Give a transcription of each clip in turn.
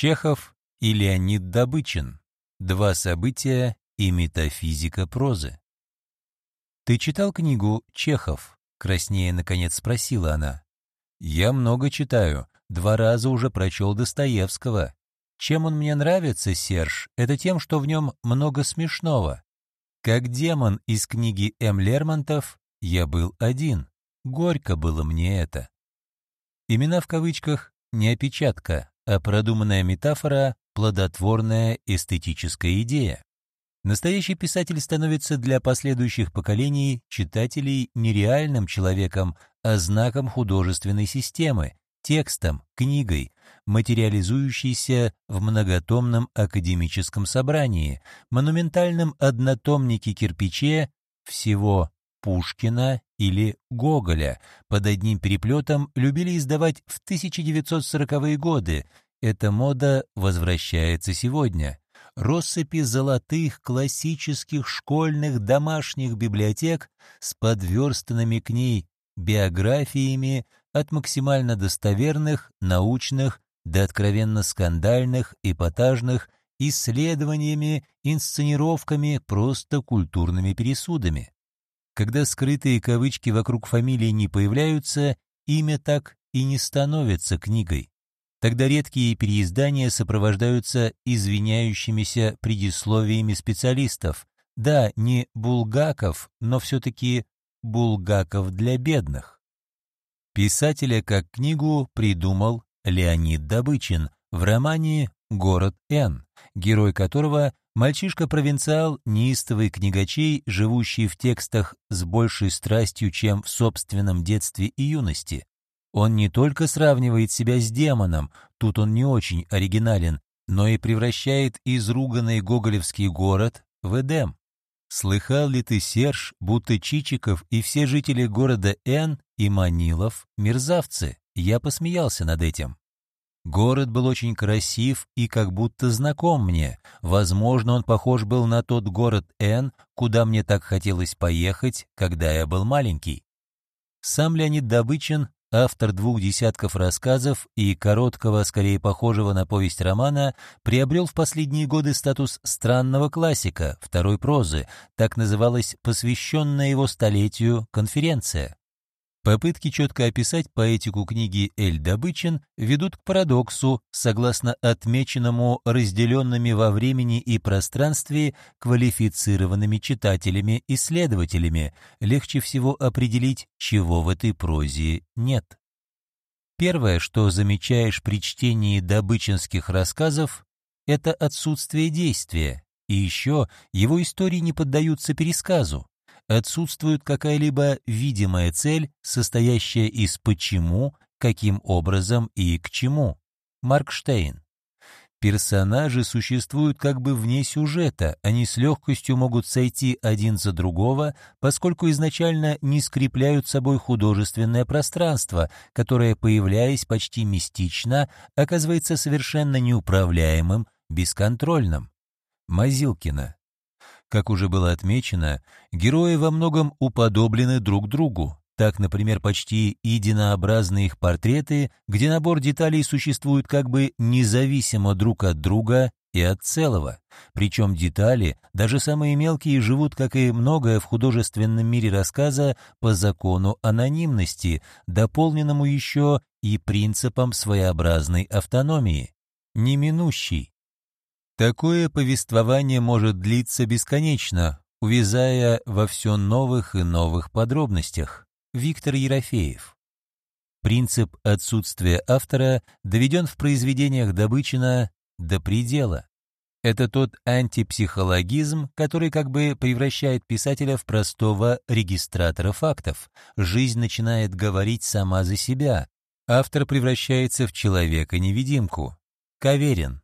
Чехов и Леонид Добычин. Два события и метафизика прозы. «Ты читал книгу «Чехов»?» — краснее, наконец, спросила она. «Я много читаю. Два раза уже прочел Достоевского. Чем он мне нравится, Серж, это тем, что в нем много смешного. Как демон из книги М. Лермонтов «Я был один». Горько было мне это. Имена в кавычках не опечатка, а продуманная метафора, плодотворная эстетическая идея. Настоящий писатель становится для последующих поколений читателей нереальным человеком, а знаком художественной системы, текстом, книгой, материализующейся в многотомном академическом собрании, монументальном однотомнике кирпиче всего Пушкина или Гоголя под одним переплетом любили издавать в 1940-е годы. Эта мода возвращается сегодня. Россыпи золотых классических школьных домашних библиотек с подверстанными к ней биографиями от максимально достоверных, научных до откровенно скандальных, эпатажных, исследованиями, инсценировками, просто культурными пересудами. Когда скрытые кавычки вокруг фамилии не появляются, имя так и не становится книгой. Тогда редкие переиздания сопровождаются извиняющимися предисловиями специалистов. Да, не Булгаков, но все-таки Булгаков для бедных. Писателя как книгу придумал Леонид Добычин в романе «Город Н», герой которого Мальчишка-провинциал, неистовый книгачей, живущий в текстах с большей страстью, чем в собственном детстве и юности. Он не только сравнивает себя с демоном, тут он не очень оригинален, но и превращает изруганный гоголевский город в Эдем. Слыхал ли ты, Серж, будто Чичиков и все жители города Н и Манилов — мерзавцы? Я посмеялся над этим. Город был очень красив и как будто знаком мне. Возможно, он похож был на тот город Н, куда мне так хотелось поехать, когда я был маленький. Сам Леонид Добычин, автор двух десятков рассказов и короткого, скорее похожего на повесть романа, приобрел в последние годы статус странного классика, второй прозы, так называлась посвященная его столетию конференция. Попытки четко описать поэтику книги Эль Добычин ведут к парадоксу, согласно отмеченному разделенными во времени и пространстве квалифицированными читателями-исследователями. Легче всего определить, чего в этой прозе нет. Первое, что замечаешь при чтении добычинских рассказов, это отсутствие действия, и еще его истории не поддаются пересказу отсутствует какая-либо видимая цель, состоящая из почему, каким образом и к чему. Марк Штейн. Персонажи существуют как бы вне сюжета, они с легкостью могут сойти один за другого, поскольку изначально не скрепляют собой художественное пространство, которое, появляясь почти мистично, оказывается совершенно неуправляемым, бесконтрольным. Мазилкина. Как уже было отмечено, герои во многом уподоблены друг другу. Так, например, почти единообразны их портреты, где набор деталей существует как бы независимо друг от друга и от целого. Причем детали, даже самые мелкие, живут, как и многое в художественном мире рассказа, по закону анонимности, дополненному еще и принципом своеобразной автономии. Неминущий, Такое повествование может длиться бесконечно, увязая во все новых и новых подробностях. Виктор Ерофеев. Принцип отсутствия автора доведен в произведениях Добычина до предела. Это тот антипсихологизм, который как бы превращает писателя в простого регистратора фактов. Жизнь начинает говорить сама за себя. Автор превращается в человека-невидимку. Каверин.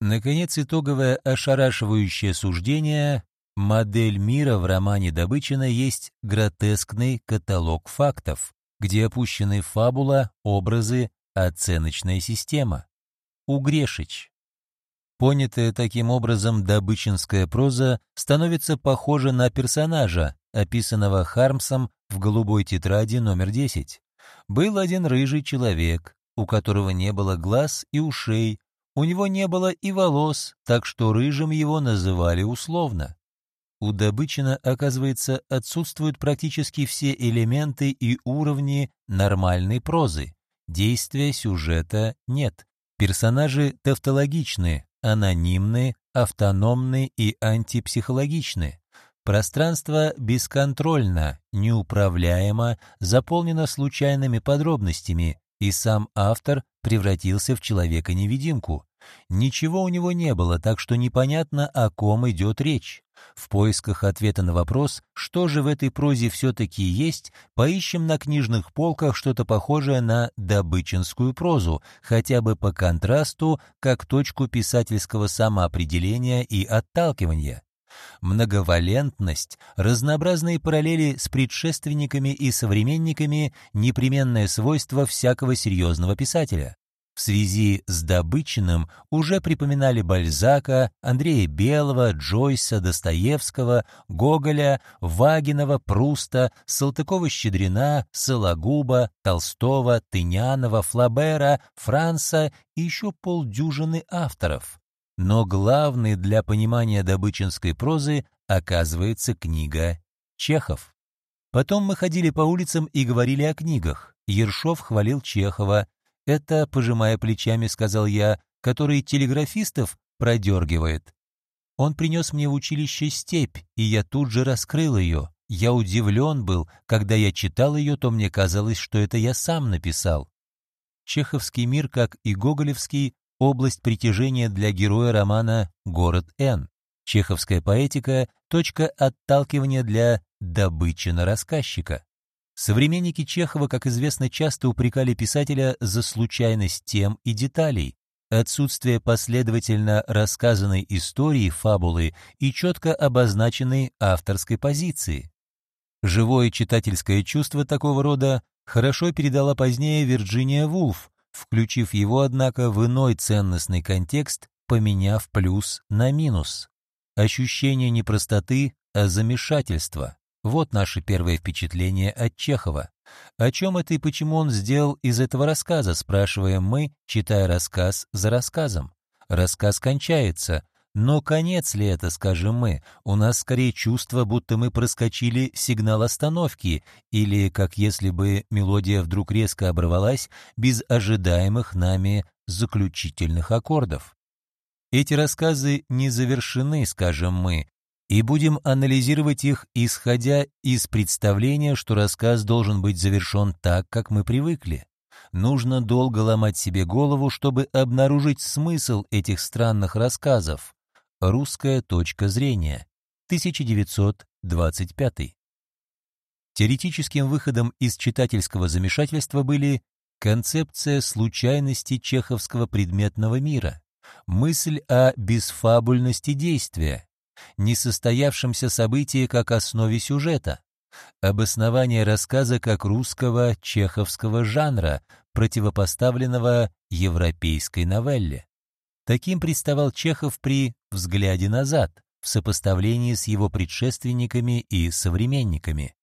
Наконец, итоговое ошарашивающее суждение «Модель мира» в романе Добычина есть гротескный каталог фактов, где опущены фабула, образы, оценочная система. Угрешич. Понятая таким образом добычинская проза становится похожа на персонажа, описанного Хармсом в «Голубой тетради» номер 10. Был один рыжий человек, у которого не было глаз и ушей, У него не было и волос, так что рыжим его называли условно. У Добычина, оказывается, отсутствуют практически все элементы и уровни нормальной прозы. Действия сюжета нет. Персонажи тавтологичны, анонимны, автономны и антипсихологичны. Пространство бесконтрольно, неуправляемо, заполнено случайными подробностями, и сам автор превратился в человека-невидимку. Ничего у него не было, так что непонятно, о ком идет речь. В поисках ответа на вопрос, что же в этой прозе все-таки есть, поищем на книжных полках что-то похожее на добычинскую прозу, хотя бы по контрасту, как точку писательского самоопределения и отталкивания. Многовалентность, разнообразные параллели с предшественниками и современниками – непременное свойство всякого серьезного писателя. В связи с Добычиным уже припоминали Бальзака, Андрея Белого, Джойса, Достоевского, Гоголя, Вагинова, Пруста, Салтыкова-Щедрина, Сологуба, Толстого, Тынянова, Флабера, Франца и еще полдюжины авторов. Но главной для понимания добычинской прозы оказывается книга Чехов. Потом мы ходили по улицам и говорили о книгах. Ершов хвалил Чехова. «Это, пожимая плечами, — сказал я, — который телеграфистов продергивает». Он принес мне в училище степь, и я тут же раскрыл ее. Я удивлен был, когда я читал ее, то мне казалось, что это я сам написал. Чеховский мир, как и Гоголевский, область притяжения для героя романа «Город Н». Чеховская поэтика – точка отталкивания для добычи на рассказчика. Современники Чехова, как известно, часто упрекали писателя за случайность тем и деталей, отсутствие последовательно рассказанной истории, фабулы и четко обозначенной авторской позиции. Живое читательское чувство такого рода хорошо передала позднее Вирджиния Вулф, включив его, однако, в иной ценностный контекст, поменяв плюс на минус. Ощущение не простоты, а замешательства. Вот наше первое впечатление от Чехова. О чем это и почему он сделал из этого рассказа, спрашиваем мы, читая рассказ за рассказом. Рассказ кончается, но конец ли это, скажем мы? У нас скорее чувство, будто мы проскочили сигнал остановки, или как если бы мелодия вдруг резко оборвалась без ожидаемых нами заключительных аккордов. Эти рассказы не завершены, скажем мы, и будем анализировать их, исходя из представления, что рассказ должен быть завершен так, как мы привыкли. Нужно долго ломать себе голову, чтобы обнаружить смысл этих странных рассказов, Русская точка зрения. 1925. Теоретическим выходом из читательского замешательства были концепция случайности чеховского предметного мира, мысль о бесфабульности действия, несостоявшемся событии как основе сюжета, обоснование рассказа как русского чеховского жанра, противопоставленного европейской новелле. Таким представал Чехов при «взгляде назад» в сопоставлении с его предшественниками и современниками.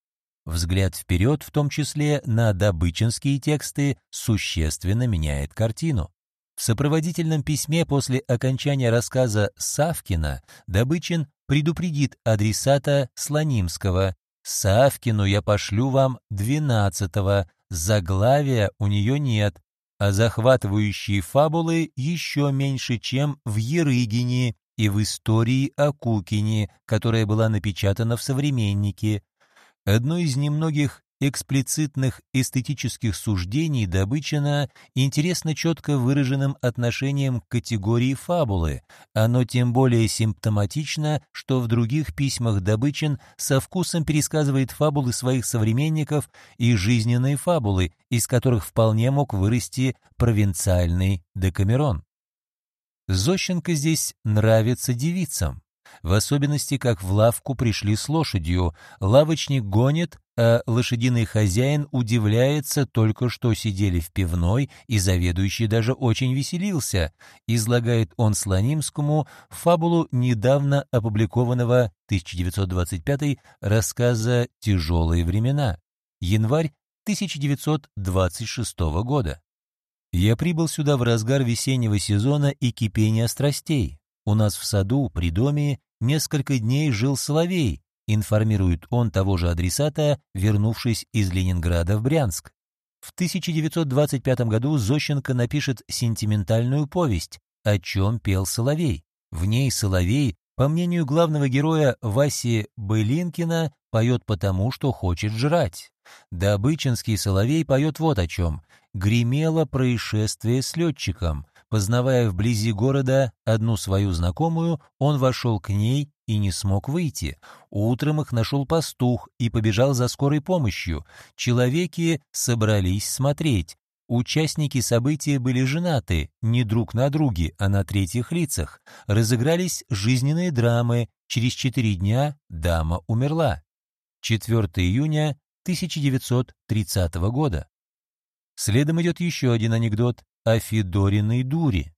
Взгляд вперед, в том числе на добычинские тексты, существенно меняет картину. В сопроводительном письме после окончания рассказа Савкина Добычин предупредит адресата Слонимского «Савкину я пошлю вам двенадцатого, заглавия у нее нет, а захватывающие фабулы еще меньше, чем в Ерыгине и в истории о Кукине, которая была напечатана в «Современнике». Одно из немногих эксплицитных эстетических суждений Добычина интересно четко выраженным отношением к категории фабулы. Оно тем более симптоматично, что в других письмах Добычин со вкусом пересказывает фабулы своих современников и жизненные фабулы, из которых вполне мог вырасти провинциальный Декамерон. Зощенко здесь нравится девицам. В особенности, как в лавку пришли с лошадью. Лавочник гонит, а лошадиный хозяин удивляется, только что сидели в пивной, и заведующий даже очень веселился. Излагает он Слонимскому фабулу недавно опубликованного 1925 рассказа «Тяжелые времена». Январь 1926 года. Я прибыл сюда в разгар весеннего сезона и кипения страстей. У нас в саду, при доме, несколько дней жил Соловей, информирует он того же адресата, вернувшись из Ленинграда в Брянск. В 1925 году Зощенко напишет сентиментальную повесть «О чем пел Соловей». В ней Соловей, по мнению главного героя Васи Былинкина, поет потому, что хочет жрать. Добычинский Соловей поет вот о чем. «Гремело происшествие с летчиком. Познавая вблизи города одну свою знакомую, он вошел к ней и не смог выйти. Утром их нашел пастух и побежал за скорой помощью. Человеки собрались смотреть. Участники события были женаты, не друг на друге, а на третьих лицах. Разыгрались жизненные драмы. Через четыре дня дама умерла. 4 июня 1930 года. Следом идет еще один анекдот о Федориной дуре.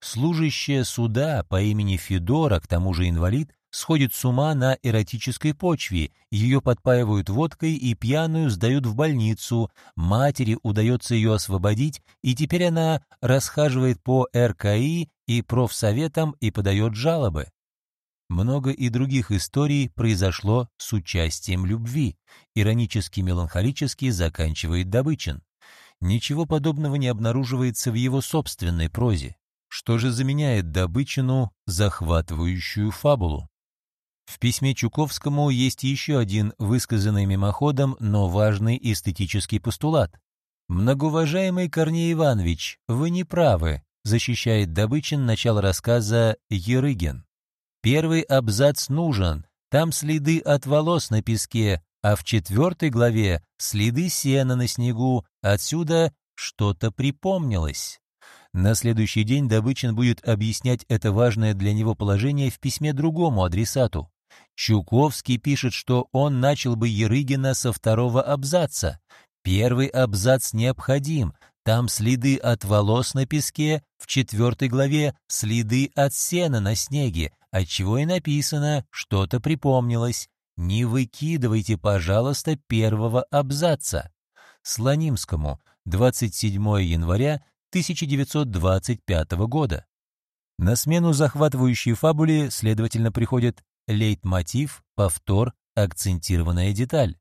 Служащая суда по имени Федора, к тому же инвалид, сходит с ума на эротической почве, ее подпаивают водкой и пьяную сдают в больницу, матери удается ее освободить, и теперь она расхаживает по РКИ и профсоветам и подает жалобы. Много и других историй произошло с участием любви, иронически-меланхолически заканчивает Добычин. Ничего подобного не обнаруживается в его собственной прозе. Что же заменяет Добычину захватывающую фабулу? В письме Чуковскому есть еще один высказанный мимоходом, но важный эстетический постулат. «Многоуважаемый Корней Иванович, вы не правы», защищает Добычин начало рассказа «Ерыгин». Первый абзац нужен, там следы от волос на песке, а в четвертой главе следы сена на снегу, отсюда что-то припомнилось. На следующий день Добычин будет объяснять это важное для него положение в письме другому адресату. Чуковский пишет, что он начал бы Ерыгина со второго абзаца. Первый абзац необходим, там следы от волос на песке, в четвертой главе следы от сена на снеге, отчего и написано «что-то припомнилось». Не выкидывайте, пожалуйста, первого абзаца. Слонимскому, 27 января 1925 года. На смену захватывающей фабуле, следовательно, приходит лейтмотив, повтор, акцентированная деталь.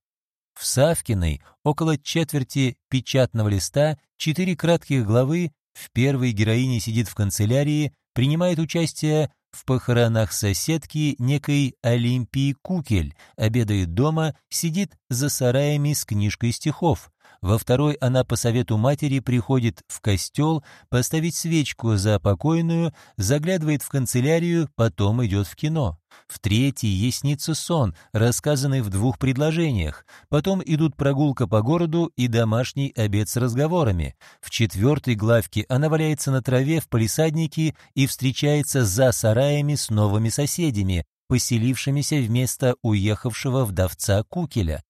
В Савкиной около четверти печатного листа четыре кратких главы в первой героине сидит в канцелярии, принимает участие в похоронах соседки некой Олимпии Кукель, обедает дома, сидит за сараями с книжкой стихов. Во второй она по совету матери приходит в костел поставить свечку за покойную, заглядывает в канцелярию, потом идет в кино. В третьей ей снится сон, рассказанный в двух предложениях. Потом идут прогулка по городу и домашний обед с разговорами. В четвертой главке она валяется на траве в палисаднике и встречается за сараями с новыми соседями, поселившимися вместо уехавшего вдовца Кукеля.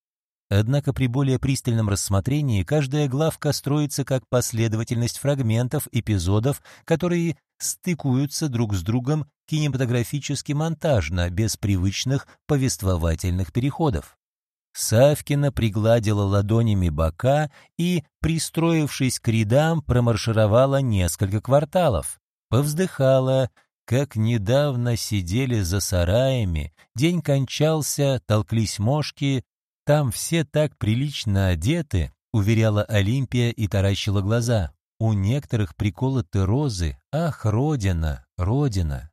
Однако при более пристальном рассмотрении каждая главка строится как последовательность фрагментов, эпизодов, которые стыкуются друг с другом кинематографически монтажно, без привычных повествовательных переходов. Савкина пригладила ладонями бока и, пристроившись к рядам, промаршировала несколько кварталов. Повздыхала, как недавно сидели за сараями, день кончался, толклись мошки, там все так прилично одеты, уверяла Олимпия и таращила глаза. У некоторых приколоты розы. Ах, родина, родина.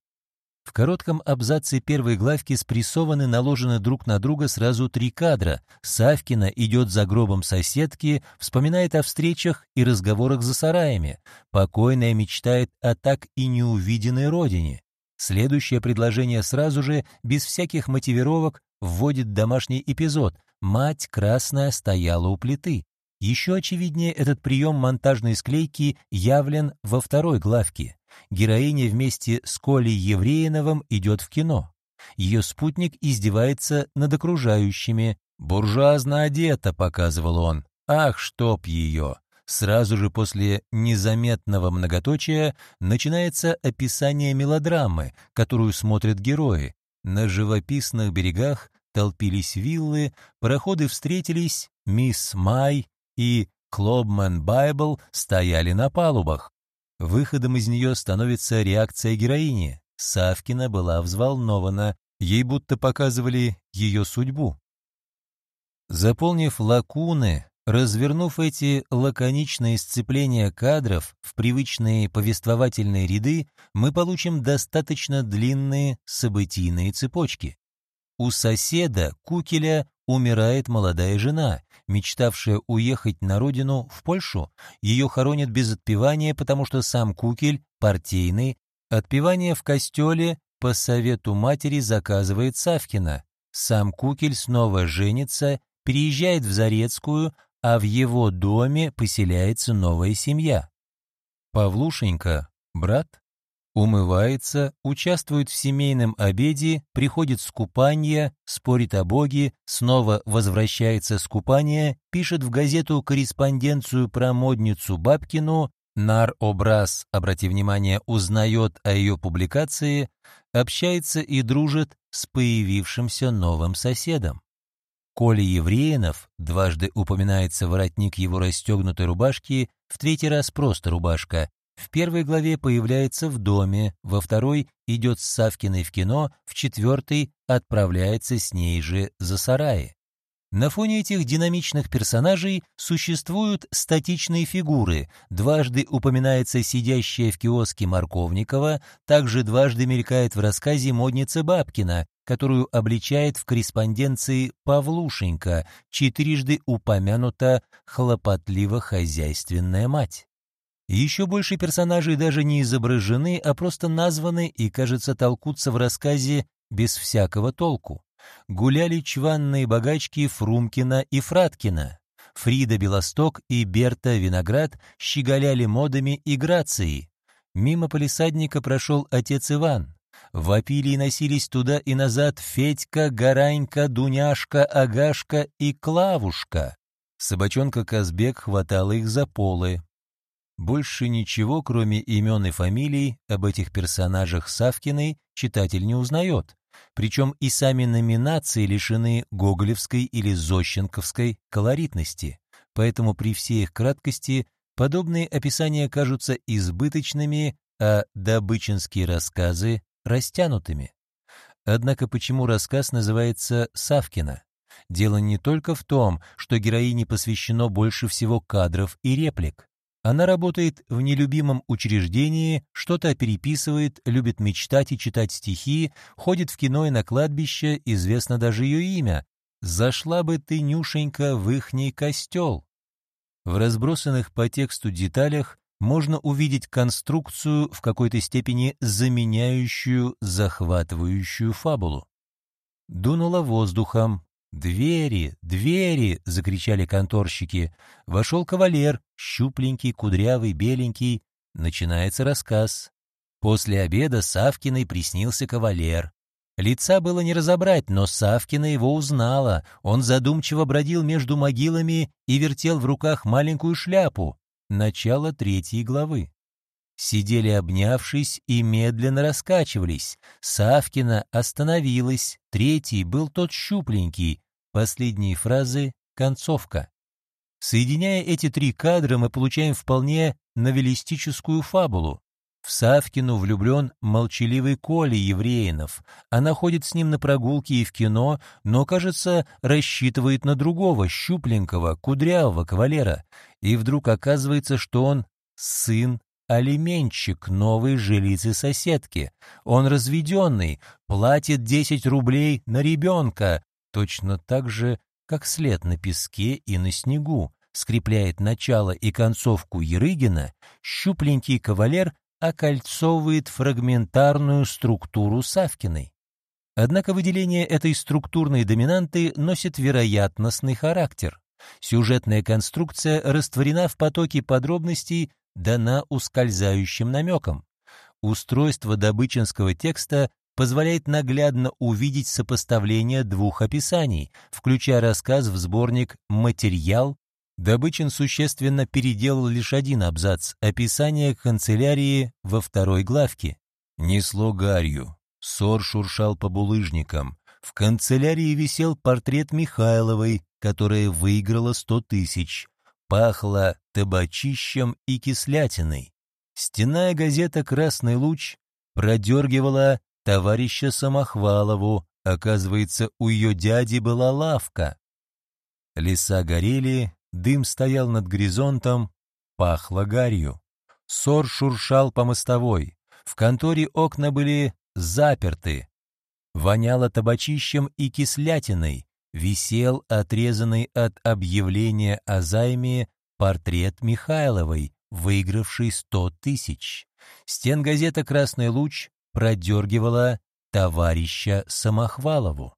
В коротком абзаце первой главки спрессованы, наложены друг на друга сразу три кадра. Савкина идет за гробом соседки, вспоминает о встречах и разговорах за сараями. Покойная мечтает о так и неувиденной родине. Следующее предложение сразу же, без всяких мотивировок, вводит домашний эпизод. Мать красная стояла у плиты. Еще очевиднее этот прием монтажной склейки явлен во второй главке. Героиня вместе с Колей Евреиновым идет в кино. Ее спутник издевается над окружающими. «Буржуазно одета», — показывал он. «Ах, чтоб ее!» Сразу же после незаметного многоточия начинается описание мелодрамы, которую смотрят герои. На живописных берегах толпились виллы, пароходы встретились, мисс Май и Клобмен Байбл стояли на палубах. Выходом из нее становится реакция героини. Савкина была взволнована, ей будто показывали ее судьбу. Заполнив лакуны, развернув эти лаконичные сцепления кадров в привычные повествовательные ряды, мы получим достаточно длинные событийные цепочки. У соседа Кукеля умирает молодая жена, мечтавшая уехать на родину в Польшу. Ее хоронят без отпевания, потому что сам Кукель, партийный, отпевание в костеле по совету матери заказывает Савкина. Сам Кукель снова женится, переезжает в Зарецкую, а в его доме поселяется новая семья. Павлушенька, брат, умывается, участвует в семейном обеде, приходит с купания, спорит о Боге, снова возвращается с купания, пишет в газету корреспонденцию про модницу Бабкину, Нар-образ, обрати внимание, узнает о ее публикации, общается и дружит с появившимся новым соседом. Коля Евреинов, дважды упоминается воротник его расстегнутой рубашки, в третий раз просто рубашка. В первой главе появляется в доме, во второй идет с Савкиной в кино, в четвертой отправляется с ней же за сараи. На фоне этих динамичных персонажей существуют статичные фигуры. Дважды упоминается сидящая в киоске Марковникова, также дважды мелькает в рассказе модница Бабкина, которую обличает в корреспонденции Павлушенька, четырежды упомянута хлопотливо-хозяйственная мать. Еще больше персонажей даже не изображены, а просто названы и, кажется, толкутся в рассказе без всякого толку гуляли чванные богачки Фрумкина и Фраткина. Фрида Белосток и Берта Виноград щеголяли модами и грацией. Мимо полисадника прошел отец Иван. Вопили и носились туда и назад Федька, Гаранька, Дуняшка, Агашка и Клавушка. Собачонка Казбек хватала их за полы. Больше ничего, кроме имен и фамилий, об этих персонажах Савкиной читатель не узнает. Причем и сами номинации лишены гоголевской или зощенковской колоритности, поэтому при всей их краткости подобные описания кажутся избыточными, а добычинские рассказы — растянутыми. Однако почему рассказ называется «Савкина»? Дело не только в том, что героине посвящено больше всего кадров и реплик. Она работает в нелюбимом учреждении, что-то переписывает, любит мечтать и читать стихи, ходит в кино и на кладбище, известно даже ее имя. «Зашла бы ты, Нюшенька, в ихний костел». В разбросанных по тексту деталях можно увидеть конструкцию, в какой-то степени заменяющую захватывающую фабулу. Дунуло воздухом, «Двери! Двери!» — закричали конторщики. Вошел кавалер, щупленький, кудрявый, беленький. Начинается рассказ. После обеда Савкиной приснился кавалер. Лица было не разобрать, но Савкина его узнала. Он задумчиво бродил между могилами и вертел в руках маленькую шляпу. Начало третьей главы. Сидели обнявшись и медленно раскачивались. Савкина остановилась, третий был тот щупленький, Последние фразы — концовка. Соединяя эти три кадра, мы получаем вполне новеллистическую фабулу. В Савкину влюблен молчаливый Коля Евреинов. Она ходит с ним на прогулки и в кино, но, кажется, рассчитывает на другого, щупленького, кудрявого кавалера. И вдруг оказывается, что он сын алименщик новой жилицы-соседки. Он разведенный, платит 10 рублей на ребенка, точно так же, как след на песке и на снегу, скрепляет начало и концовку Ерыгина, щупленький кавалер окольцовывает фрагментарную структуру Савкиной. Однако выделение этой структурной доминанты носит вероятностный характер. Сюжетная конструкция растворена в потоке подробностей, дана ускользающим намеком. Устройство добычинского текста позволяет наглядно увидеть сопоставление двух описаний, включая рассказ в сборник «Материал». Добычин существенно переделал лишь один абзац — описание канцелярии во второй главке. Несло гарью, сор шуршал по булыжникам. В канцелярии висел портрет Михайловой, которая выиграла сто тысяч. Пахло табачищем и кислятиной. Стенная газета «Красный луч» продергивала товарища Самохвалову, оказывается, у ее дяди была лавка. Леса горели, дым стоял над горизонтом, пахло гарью. Сор шуршал по мостовой, в конторе окна были заперты. Воняло табачищем и кислятиной, висел отрезанный от объявления о займе портрет Михайловой, выигравшей сто тысяч. Стен газета «Красный луч» продергивала товарища Самохвалову.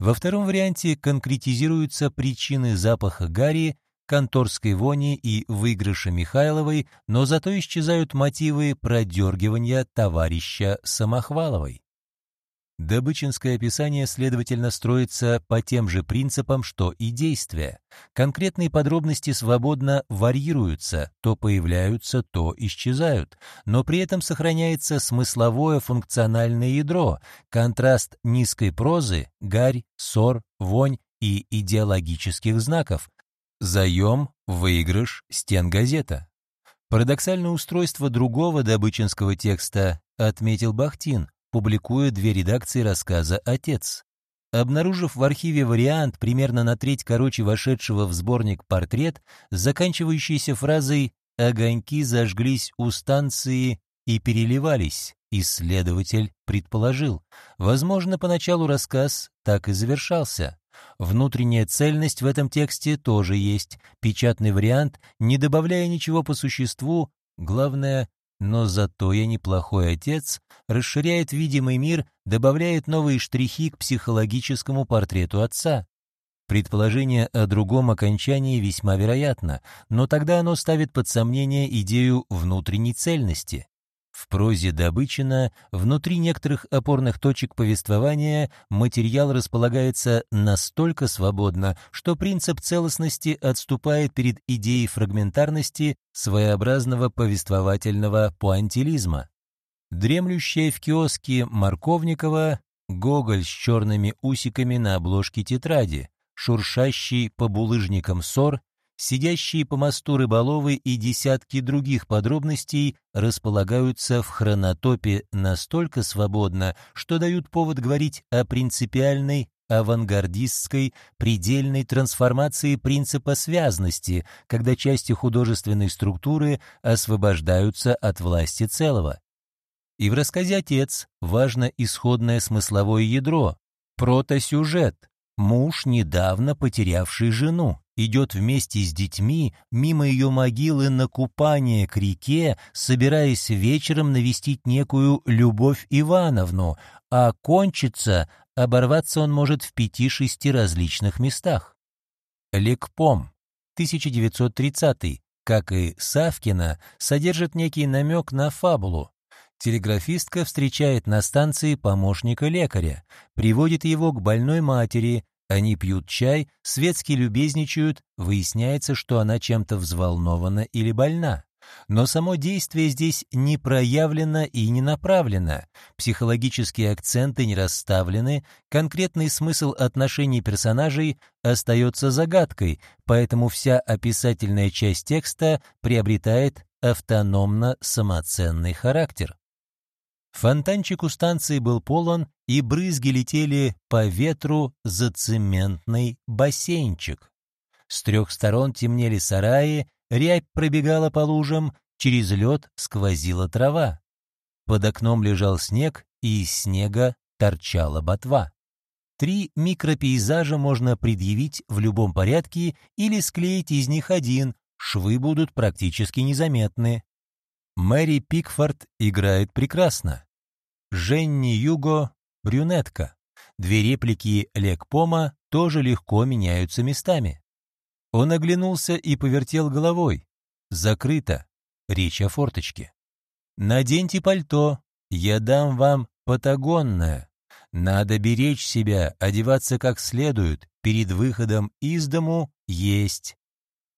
Во втором варианте конкретизируются причины запаха гари, конторской вони и выигрыша Михайловой, но зато исчезают мотивы продергивания товарища Самохваловой. Добычинское описание, следовательно, строится по тем же принципам, что и действия. Конкретные подробности свободно варьируются, то появляются, то исчезают, но при этом сохраняется смысловое функциональное ядро, контраст низкой прозы, гарь, ссор, вонь и идеологических знаков, заем, выигрыш, стен газета. Парадоксальное устройство другого добычинского текста отметил Бахтин, публикуя две редакции рассказа «Отец». Обнаружив в архиве вариант, примерно на треть короче вошедшего в сборник портрет, заканчивающийся фразой «Огоньки зажглись у станции и переливались», исследователь предположил. Возможно, поначалу рассказ так и завершался. Внутренняя цельность в этом тексте тоже есть. Печатный вариант, не добавляя ничего по существу, главное, но зато я неплохой отец, расширяет видимый мир, добавляет новые штрихи к психологическому портрету отца. Предположение о другом окончании весьма вероятно, но тогда оно ставит под сомнение идею внутренней цельности. В прозе Добычина внутри некоторых опорных точек повествования материал располагается настолько свободно, что принцип целостности отступает перед идеей фрагментарности своеобразного повествовательного пуантилизма. Дремлющая в киоске Марковникова, Гоголь с черными усиками на обложке тетради, шуршащий по булыжникам сор сидящие по мосту рыболовы и десятки других подробностей располагаются в хронотопе настолько свободно, что дают повод говорить о принципиальной авангардистской предельной трансформации принципа связности, когда части художественной структуры освобождаются от власти целого. И в рассказе «Отец» важно исходное смысловое ядро, протосюжет, муж, недавно потерявший жену идет вместе с детьми мимо ее могилы на купание к реке, собираясь вечером навестить некую Любовь Ивановну, а кончится, оборваться он может в пяти-шести различных местах. Лекпом, 1930 как и Савкина, содержит некий намек на фабулу. Телеграфистка встречает на станции помощника лекаря, приводит его к больной матери, они пьют чай, светски любезничают, выясняется, что она чем-то взволнована или больна. Но само действие здесь не проявлено и не направлено, психологические акценты не расставлены, конкретный смысл отношений персонажей остается загадкой, поэтому вся описательная часть текста приобретает автономно-самоценный характер. Фонтанчик у станции был полон, и брызги летели по ветру за цементный бассейнчик. С трех сторон темнели сараи, рябь пробегала по лужам, через лед сквозила трава. Под окном лежал снег, и из снега торчала ботва. Три микропейзажа можно предъявить в любом порядке или склеить из них один, швы будут практически незаметны. Мэри Пикфорд играет прекрасно. Женни Юго — брюнетка. Две реплики Лекпома тоже легко меняются местами. Он оглянулся и повертел головой. Закрыто. Речь о форточке. «Наденьте пальто, я дам вам патагонное. Надо беречь себя, одеваться как следует, перед выходом из дому есть».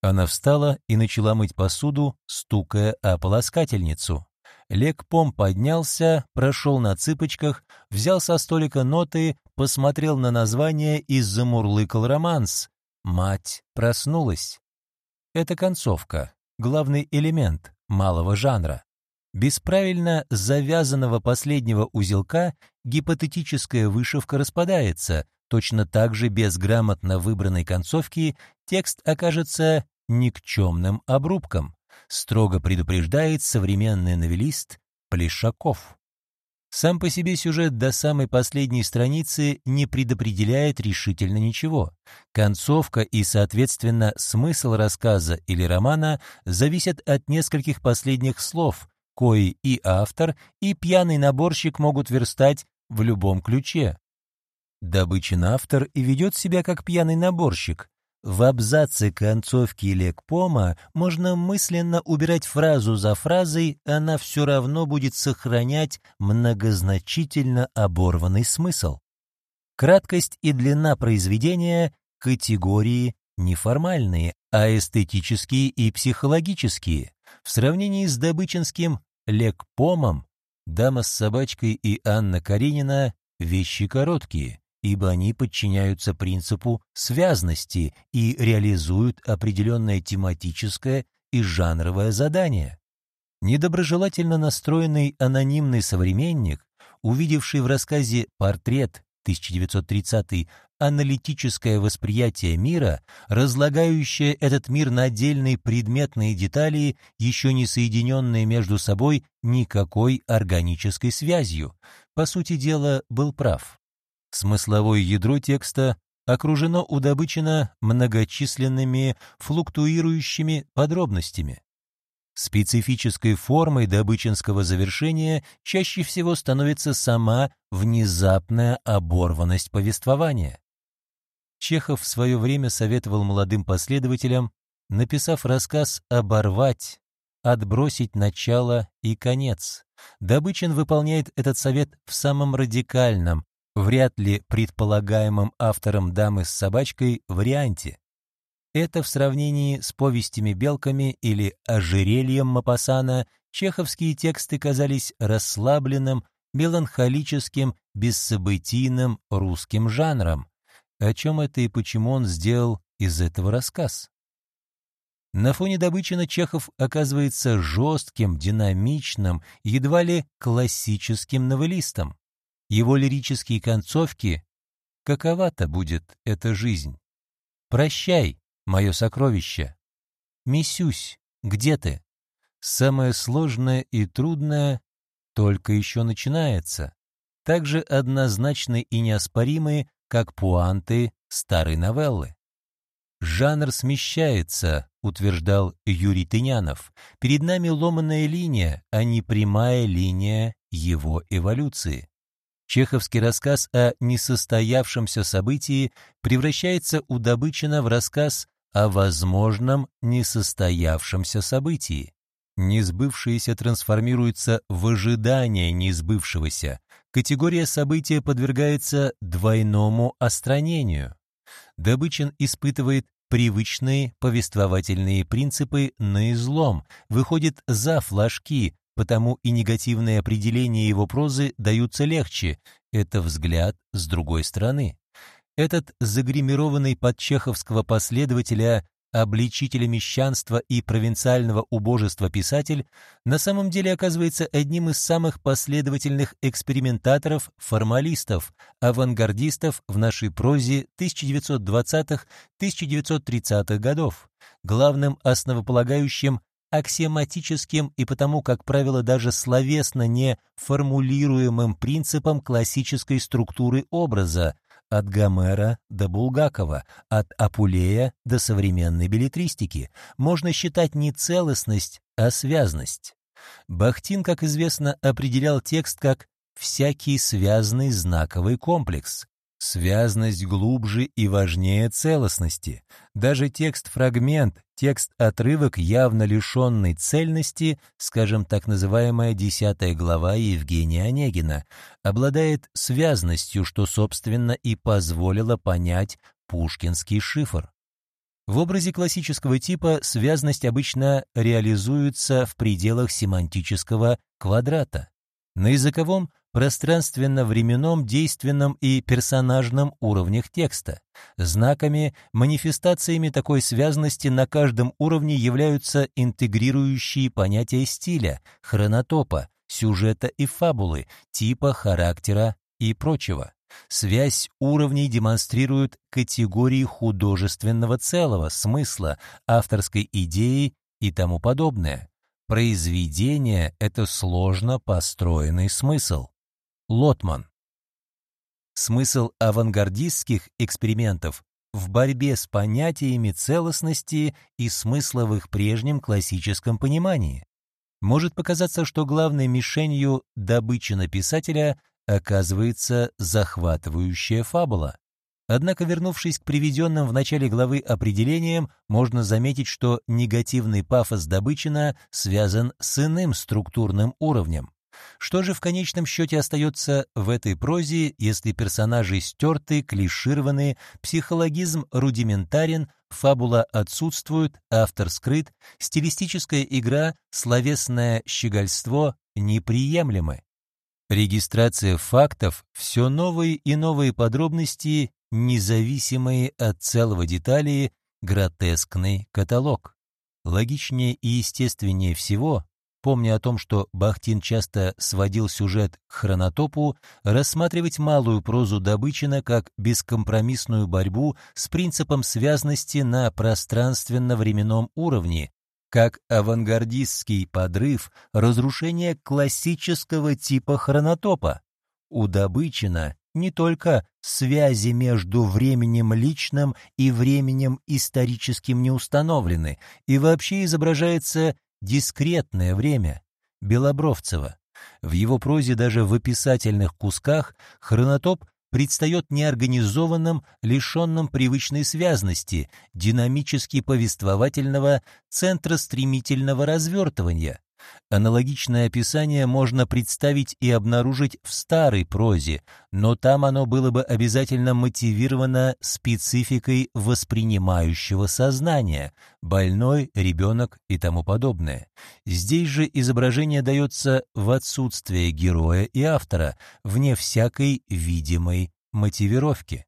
Она встала и начала мыть посуду, стукая о полоскательницу. Лекпом поднялся, прошел на цыпочках, взял со столика ноты, посмотрел на название и замурлыкал романс. Мать проснулась. Это концовка, главный элемент малого жанра. Без правильно завязанного последнего узелка гипотетическая вышивка распадается, точно так же без грамотно выбранной концовки текст окажется никчемным обрубком, строго предупреждает современный новелист Плешаков. Сам по себе сюжет до самой последней страницы не предопределяет решительно ничего. Концовка и, соответственно, смысл рассказа или романа зависят от нескольких последних слов, кои и автор, и пьяный наборщик могут верстать в любом ключе. Добычен автор и ведет себя как пьяный наборщик, в абзаце концовки лекпома можно мысленно убирать фразу за фразой, она все равно будет сохранять многозначительно оборванный смысл. Краткость и длина произведения — категории неформальные, а эстетические и психологические. В сравнении с добычинским лекпомом «Дама с собачкой» и «Анна Каренина» — вещи короткие ибо они подчиняются принципу связности и реализуют определенное тематическое и жанровое задание. Недоброжелательно настроенный анонимный современник, увидевший в рассказе «Портрет» 1930 аналитическое восприятие мира, разлагающее этот мир на отдельные предметные детали, еще не соединенные между собой никакой органической связью, по сути дела, был прав. Смысловое ядро текста окружено удобычено многочисленными флуктуирующими подробностями. Специфической формой добычинского завершения чаще всего становится сама внезапная оборванность повествования. Чехов в свое время советовал молодым последователям, написав рассказ «оборвать», отбросить начало и конец. Добычин выполняет этот совет в самом радикальном, вряд ли предполагаемым автором «Дамы с собачкой» варианте. Это в сравнении с повестями «Белками» или «Ожерельем Мапасана» чеховские тексты казались расслабленным, меланхолическим, бессобытийным русским жанром. О чем это и почему он сделал из этого рассказ? На фоне Добычина Чехов оказывается жестким, динамичным, едва ли классическим новеллистом его лирические концовки, какова-то будет эта жизнь. Прощай, мое сокровище. Мисюсь, где ты? Самое сложное и трудное только еще начинается, так же однозначны и неоспоримы, как пуанты старой новеллы. «Жанр смещается», — утверждал Юрий Тынянов. «Перед нами ломаная линия, а не прямая линия его эволюции». Чеховский рассказ о несостоявшемся событии превращается у Добычина в рассказ о возможном несостоявшемся событии. Несбывшееся трансформируется в ожидание несбывшегося. Категория события подвергается двойному остранению. Добычин испытывает привычные повествовательные принципы на излом, выходит за флажки, потому и негативные определения его прозы даются легче. Это взгляд с другой стороны. Этот загримированный под чеховского последователя обличителя мещанства и провинциального убожества писатель на самом деле оказывается одним из самых последовательных экспериментаторов, формалистов, авангардистов в нашей прозе 1920-1930-х годов, главным основополагающим аксиоматическим и потому, как правило, даже словесно не формулируемым принципом классической структуры образа от Гомера до Булгакова, от Апулея до современной билетристики, можно считать не целостность, а связность. Бахтин, как известно, определял текст как «всякий связанный знаковый комплекс», Связность глубже и важнее целостности. Даже текст-фрагмент, текст-отрывок, явно лишенный цельности, скажем, так называемая десятая глава Евгения Онегина, обладает связностью, что, собственно, и позволило понять пушкинский шифр. В образе классического типа связность обычно реализуется в пределах семантического квадрата. На языковом пространственно-временном, действенном и персонажном уровнях текста. Знаками, манифестациями такой связности на каждом уровне являются интегрирующие понятия стиля, хронотопа, сюжета и фабулы, типа, характера и прочего. Связь уровней демонстрирует категории художественного целого, смысла, авторской идеи и тому подобное. Произведение — это сложно построенный смысл. Лотман. Смысл авангардистских экспериментов в борьбе с понятиями целостности и смысла в их прежнем классическом понимании. Может показаться, что главной мишенью добычи написателя оказывается захватывающая фабула. Однако, вернувшись к приведенным в начале главы определениям, можно заметить, что негативный пафос Добычина связан с иным структурным уровнем. Что же в конечном счете остается в этой прозе, если персонажи стерты, клишированы, психологизм рудиментарен, фабула отсутствует, автор скрыт, стилистическая игра, словесное щегольство неприемлемы? Регистрация фактов, все новые и новые подробности, независимые от целого детали, гротескный каталог. Логичнее и естественнее всего помня о том, что Бахтин часто сводил сюжет к хронотопу, рассматривать малую прозу Добычина как бескомпромиссную борьбу с принципом связности на пространственно-временном уровне, как авангардистский подрыв разрушения классического типа хронотопа. У Добычина не только связи между временем личным и временем историческим не установлены, и вообще изображается дискретное время Белобровцева. В его прозе даже в описательных кусках хронотоп предстает неорганизованным, лишенным привычной связности, динамически повествовательного, центростремительного развертывания. Аналогичное описание можно представить и обнаружить в старой прозе, но там оно было бы обязательно мотивировано спецификой воспринимающего сознания, больной, ребенок и тому подобное. Здесь же изображение дается в отсутствие героя и автора, вне всякой видимой мотивировки.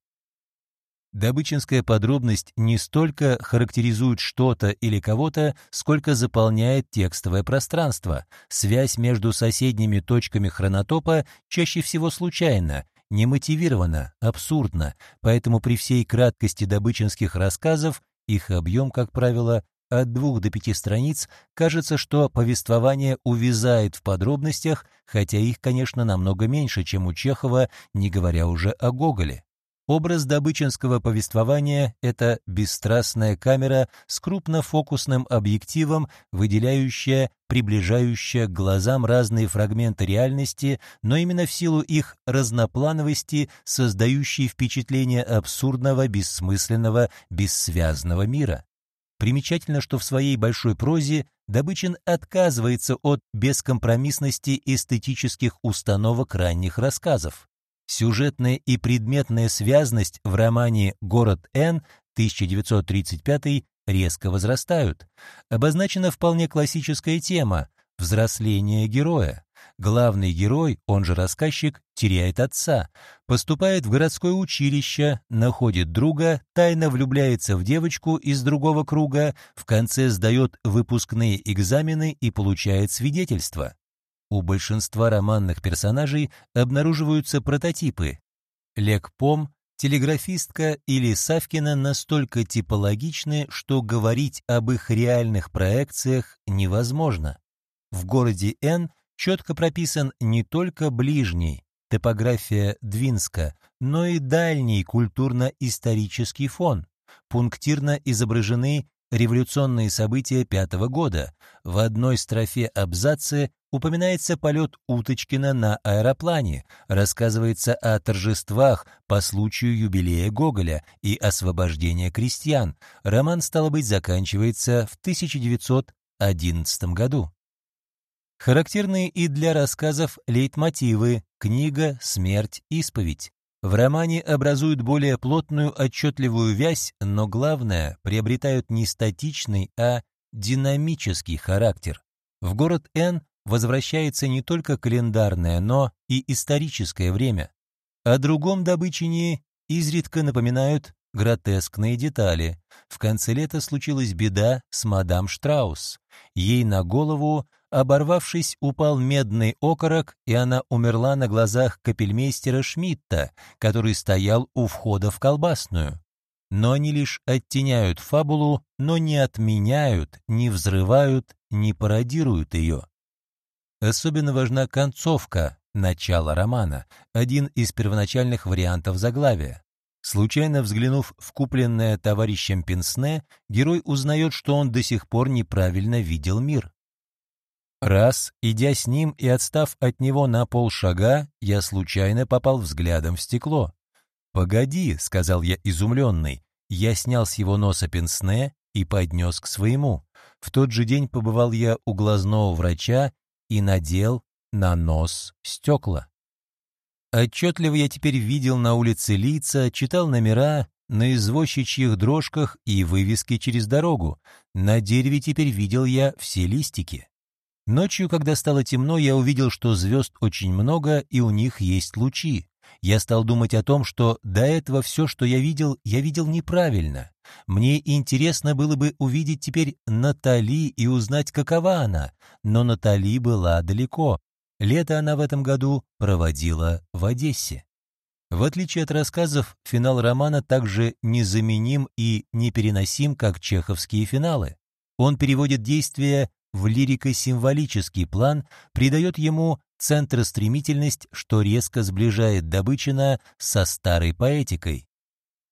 Добычинская подробность не столько характеризует что-то или кого-то, сколько заполняет текстовое пространство. Связь между соседними точками хронотопа чаще всего случайна, немотивирована, абсурдна, поэтому при всей краткости добычинских рассказов их объем, как правило, от двух до пяти страниц, кажется, что повествование увязает в подробностях, хотя их, конечно, намного меньше, чем у Чехова, не говоря уже о Гоголе. Образ добычинского повествования — это бесстрастная камера с крупнофокусным объективом, выделяющая, приближающая к глазам разные фрагменты реальности, но именно в силу их разноплановости, создающей впечатление абсурдного, бессмысленного, бессвязного мира. Примечательно, что в своей большой прозе Добычин отказывается от бескомпромиссности эстетических установок ранних рассказов. Сюжетная и предметная связность в романе «Город Н» 1935 резко возрастают. Обозначена вполне классическая тема – взросление героя. Главный герой, он же рассказчик, теряет отца, поступает в городское училище, находит друга, тайно влюбляется в девочку из другого круга, в конце сдает выпускные экзамены и получает свидетельство. У большинства романных персонажей обнаруживаются прототипы. Лекпом, телеграфистка или Савкина настолько типологичны, что говорить об их реальных проекциях невозможно. В городе Н четко прописан не только ближний, топография Двинска, но и дальний культурно-исторический фон. Пунктирно изображены революционные события пятого года. В одной строфе абзаце упоминается полет Уточкина на аэроплане, рассказывается о торжествах по случаю юбилея Гоголя и освобождения крестьян. Роман, стало быть, заканчивается в 1911 году. Характерные и для рассказов лейтмотивы «Книга», «Смерть», «Исповедь». В романе образуют более плотную отчетливую вязь, но главное, приобретают не статичный, а динамический характер. В город Н возвращается не только календарное, но и историческое время. О другом Добычине изредка напоминают гротескные детали. В конце лета случилась беда с мадам Штраус. Ей на голову, оборвавшись, упал медный окорок, и она умерла на глазах капельмейстера Шмидта, который стоял у входа в колбасную. Но они лишь оттеняют фабулу, но не отменяют, не взрывают, не пародируют ее. Особенно важна концовка, начало романа, один из первоначальных вариантов заглавия. Случайно взглянув в купленное товарищем Пенсне, герой узнает, что он до сих пор неправильно видел мир. Раз, идя с ним и отстав от него на полшага, я случайно попал взглядом в стекло. «Погоди», — сказал я изумленный, я снял с его носа пенсне и поднес к своему. В тот же день побывал я у глазного врача и надел на нос стекла. Отчетливо я теперь видел на улице лица, читал номера на извозчичьих дрожках и вывески через дорогу. На дереве теперь видел я все листики. Ночью, когда стало темно, я увидел, что звезд очень много, и у них есть лучи. Я стал думать о том, что до этого все, что я видел, я видел неправильно. Мне интересно было бы увидеть теперь Натали и узнать, какова она, но Натали была далеко, Лето она в этом году проводила в Одессе. В отличие от рассказов, финал романа также незаменим и непереносим, как чеховские финалы. Он переводит действие в лирико-символический план, придает ему центростремительность, что резко сближает Добычина со старой поэтикой.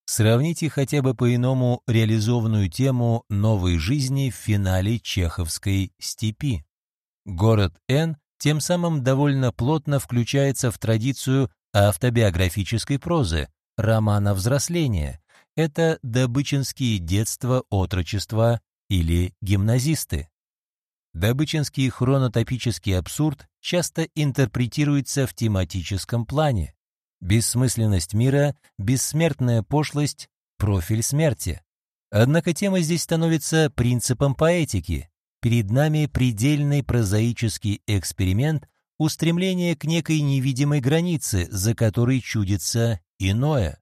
Сравните хотя бы по-иному реализованную тему новой жизни в финале чеховской «Степи». Город Н тем самым довольно плотно включается в традицию автобиографической прозы, романа взросления. Это добычинские детства, отрочества или гимназисты. Добычинский хронотопический абсурд часто интерпретируется в тематическом плане. Бессмысленность мира, бессмертная пошлость, профиль смерти. Однако тема здесь становится принципом поэтики, Перед нами предельный прозаический эксперимент, устремление к некой невидимой границе, за которой чудится иное.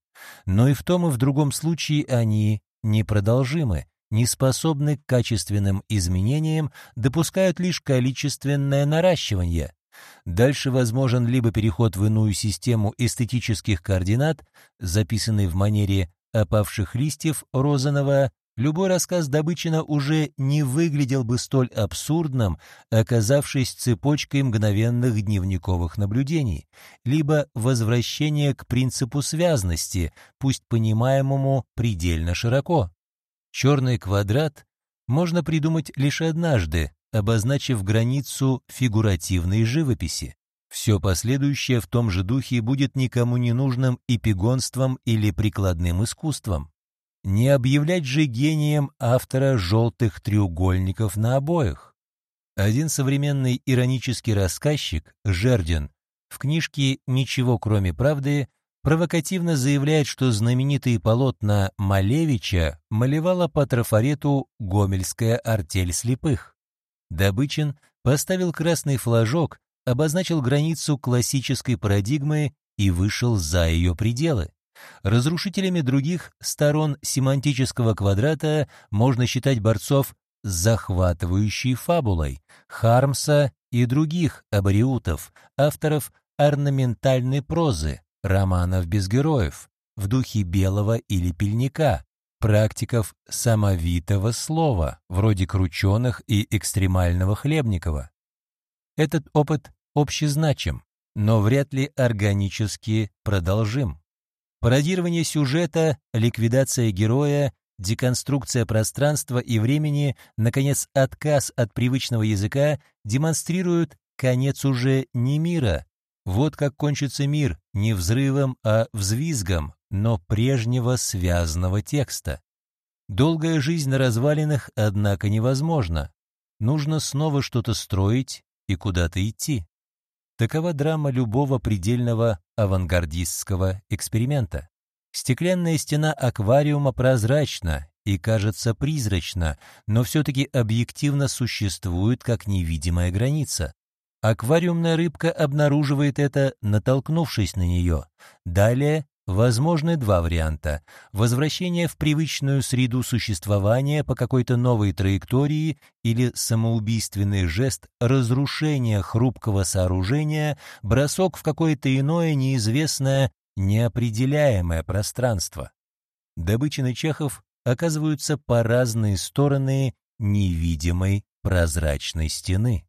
Но и в том и в другом случае они непродолжимы, не способны к качественным изменениям, допускают лишь количественное наращивание. Дальше возможен либо переход в иную систему эстетических координат, записанный в манере опавших листьев Розанова, Любой рассказ Добычина уже не выглядел бы столь абсурдным, оказавшись цепочкой мгновенных дневниковых наблюдений, либо возвращение к принципу связности, пусть понимаемому предельно широко. Черный квадрат можно придумать лишь однажды, обозначив границу фигуративной живописи. Все последующее в том же духе будет никому не нужным эпигонством или прикладным искусством. Не объявлять же гением автора «желтых треугольников» на обоих. Один современный иронический рассказчик, Жердин, в книжке «Ничего кроме правды» провокативно заявляет, что знаменитые полотна Малевича малевала по трафарету «Гомельская артель слепых». Добычин поставил красный флажок, обозначил границу классической парадигмы и вышел за ее пределы. Разрушителями других сторон семантического квадрата можно считать борцов захватывающей фабулой, Хармса и других абориутов, авторов орнаментальной прозы, романов без героев, в духе белого или пельника, практиков самовитого слова, вроде Крученых и экстремального Хлебникова. Этот опыт общезначим, но вряд ли органически продолжим. Пародирование сюжета, ликвидация героя, деконструкция пространства и времени, наконец, отказ от привычного языка демонстрируют конец уже не мира. Вот как кончится мир, не взрывом, а взвизгом, но прежнего связанного текста. Долгая жизнь на развалинах, однако, невозможна. Нужно снова что-то строить и куда-то идти. Такова драма любого предельного авангардистского эксперимента. Стеклянная стена аквариума прозрачна и кажется призрачна, но все-таки объективно существует как невидимая граница. Аквариумная рыбка обнаруживает это, натолкнувшись на нее. Далее возможны два варианта. Возвращение в привычную среду существования по какой-то новой траектории или самоубийственный жест разрушения хрупкого сооружения, бросок в какое-то иное неизвестное, неопределяемое пространство. Добычины чехов оказываются по разные стороны невидимой прозрачной стены.